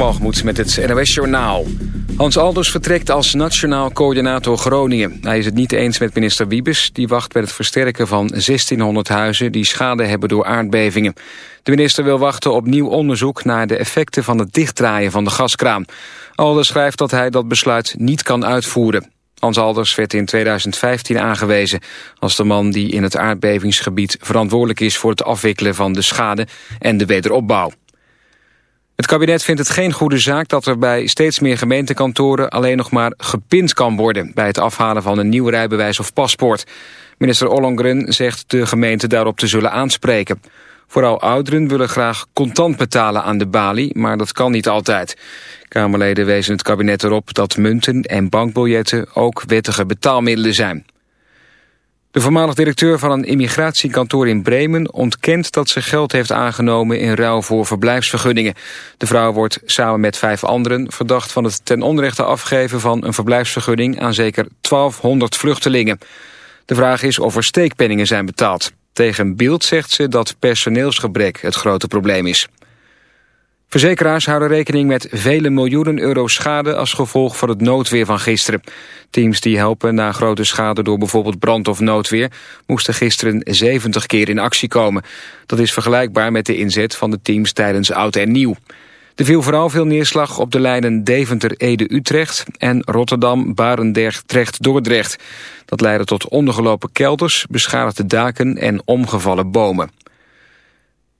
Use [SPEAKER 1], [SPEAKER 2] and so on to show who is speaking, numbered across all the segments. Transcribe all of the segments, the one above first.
[SPEAKER 1] Walgemoed met het NOS Journaal. Hans Alders vertrekt als nationaal coördinator Groningen. Hij is het niet eens met minister Wiebes. Die wacht bij het versterken van 1600 huizen die schade hebben door aardbevingen. De minister wil wachten op nieuw onderzoek naar de effecten van het dichtdraaien van de gaskraan. Alders schrijft dat hij dat besluit niet kan uitvoeren. Hans Alders werd in 2015 aangewezen als de man die in het aardbevingsgebied verantwoordelijk is voor het afwikkelen van de schade en de wederopbouw. Het kabinet vindt het geen goede zaak dat er bij steeds meer gemeentekantoren alleen nog maar gepind kan worden bij het afhalen van een nieuw rijbewijs of paspoort. Minister Ollongren zegt de gemeente daarop te zullen aanspreken. Vooral ouderen willen graag contant betalen aan de balie, maar dat kan niet altijd. Kamerleden wezen het kabinet erop dat munten en bankbiljetten ook wettige betaalmiddelen zijn. De voormalig directeur van een immigratiekantoor in Bremen ontkent dat ze geld heeft aangenomen in ruil voor verblijfsvergunningen. De vrouw wordt samen met vijf anderen verdacht van het ten onrechte afgeven van een verblijfsvergunning aan zeker 1200 vluchtelingen. De vraag is of er steekpenningen zijn betaald. Tegen Beeld zegt ze dat personeelsgebrek het grote probleem is. Verzekeraars houden rekening met vele miljoenen euro schade als gevolg van het noodweer van gisteren. Teams die helpen na grote schade door bijvoorbeeld brand of noodweer moesten gisteren 70 keer in actie komen. Dat is vergelijkbaar met de inzet van de teams tijdens Oud en Nieuw. Er viel vooral veel neerslag op de lijnen Deventer-Ede-Utrecht en Rotterdam-Barendrecht-Dordrecht. Dat leidde tot ondergelopen kelders, beschadigde daken en omgevallen bomen.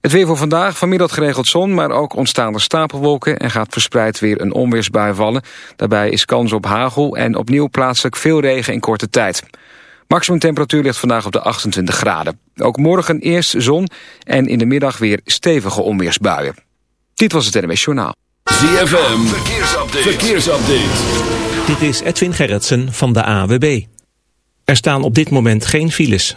[SPEAKER 1] Het weer voor vandaag, vanmiddag geregeld zon, maar ook ontstaan er stapelwolken en gaat verspreid weer een onweersbui vallen. Daarbij is kans op hagel en opnieuw plaatselijk veel regen in korte tijd. Maximum temperatuur ligt vandaag op de 28 graden. Ook morgen eerst zon en in de middag weer stevige onweersbuien. Dit was het NWS Journaal.
[SPEAKER 2] ZFM, verkeersupdate. verkeersupdate.
[SPEAKER 3] Dit is Edwin Gerritsen van de AWB. Er staan op dit moment geen files.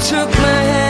[SPEAKER 4] took my hand.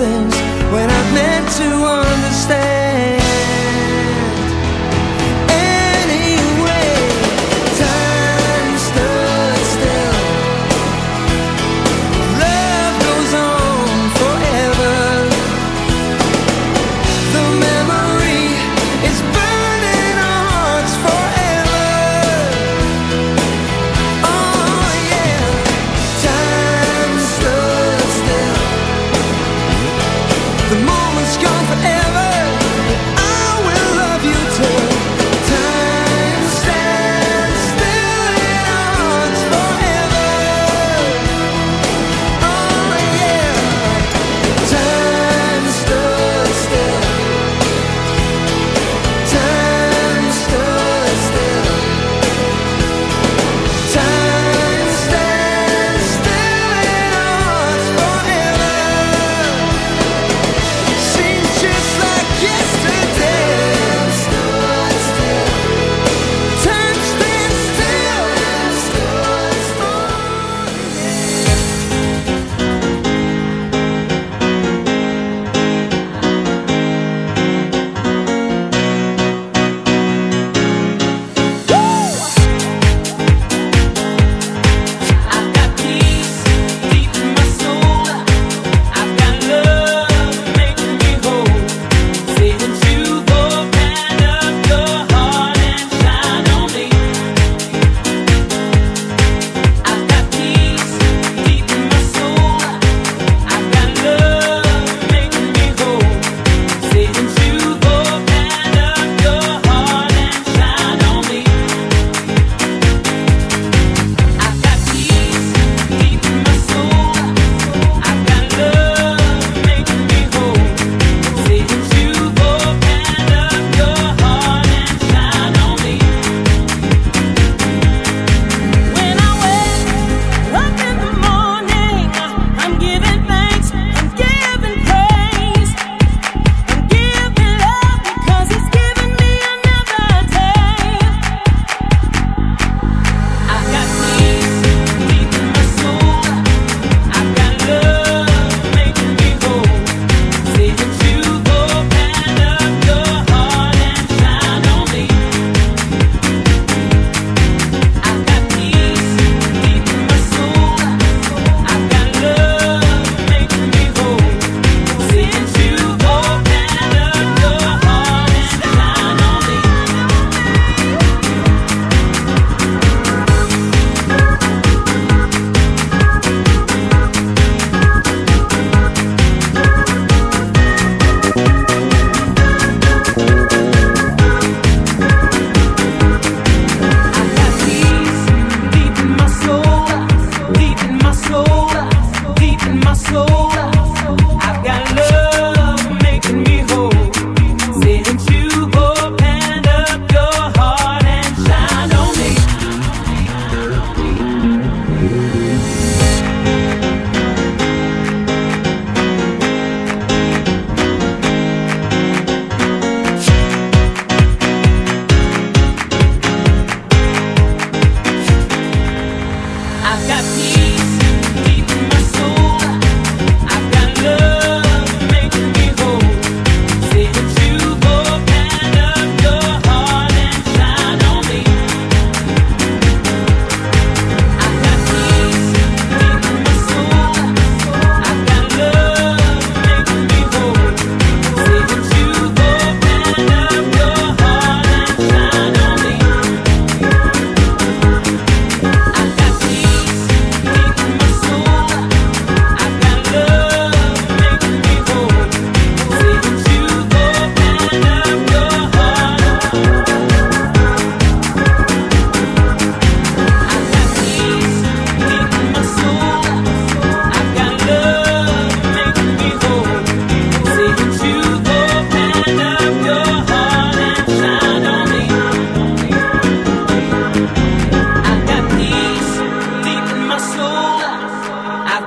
[SPEAKER 4] nothing.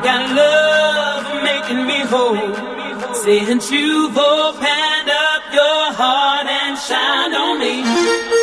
[SPEAKER 5] Got love making me whole. Saying you've opened up your heart and shine on me.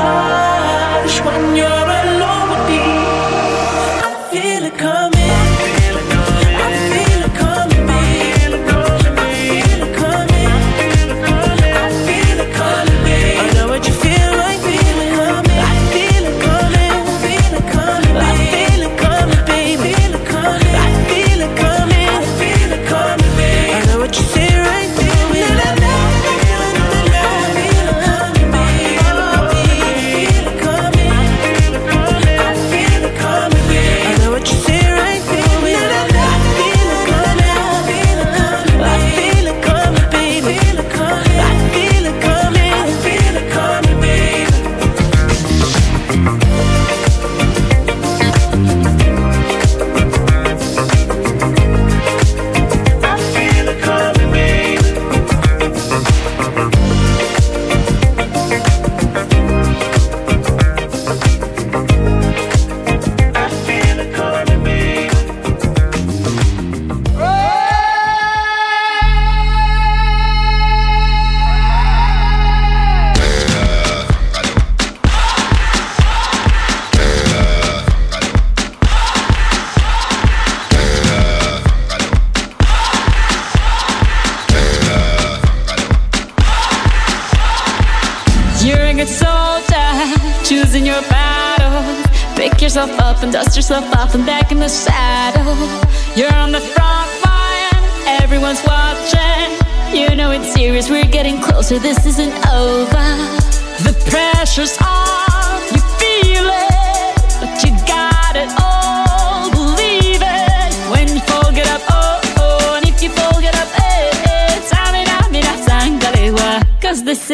[SPEAKER 6] Have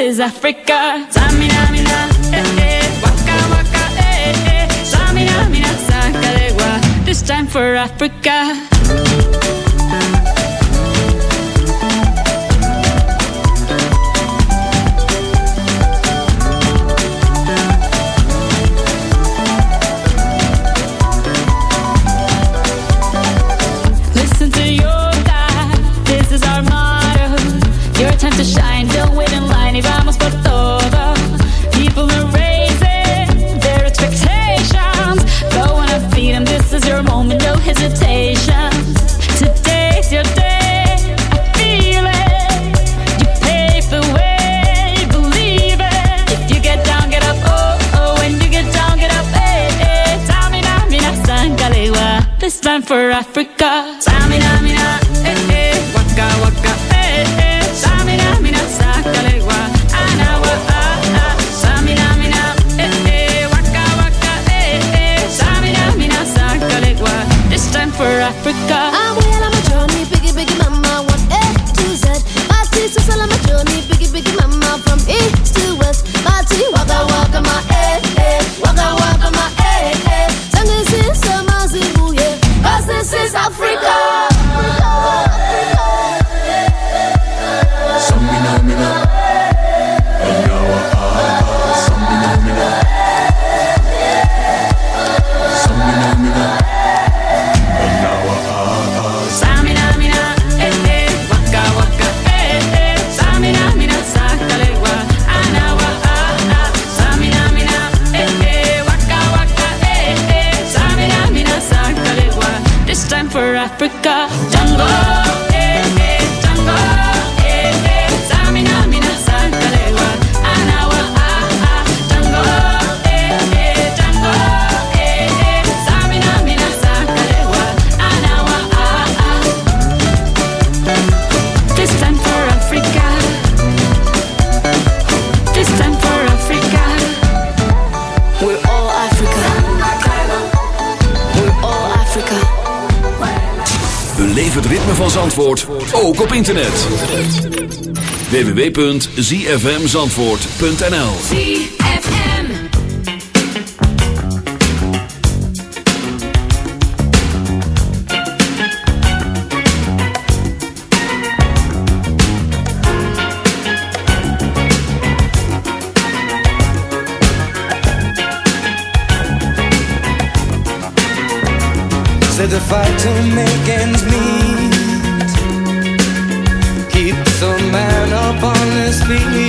[SPEAKER 7] is Africa. Tsamina, mina, eh, eh. Waka, waka, eh, eh. Tsamina, mina. This time for Africa. for Africa. Africa.
[SPEAKER 2] Zandvoort ook op internet. www.zfmzandvoort.nl
[SPEAKER 8] ZFM
[SPEAKER 4] Said the fight to make ends meet You.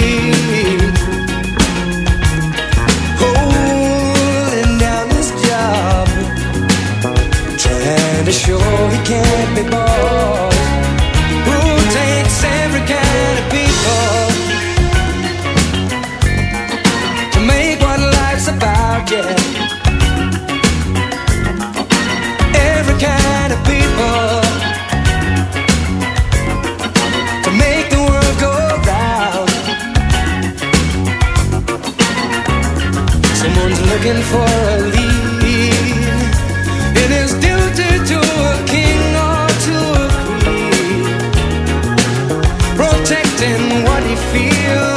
[SPEAKER 4] in what he feels.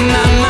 [SPEAKER 1] My, my,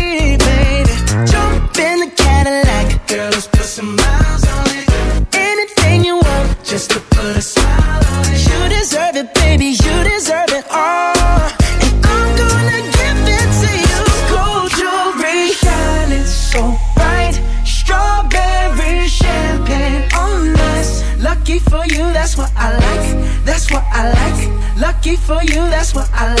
[SPEAKER 6] you, that's what I like.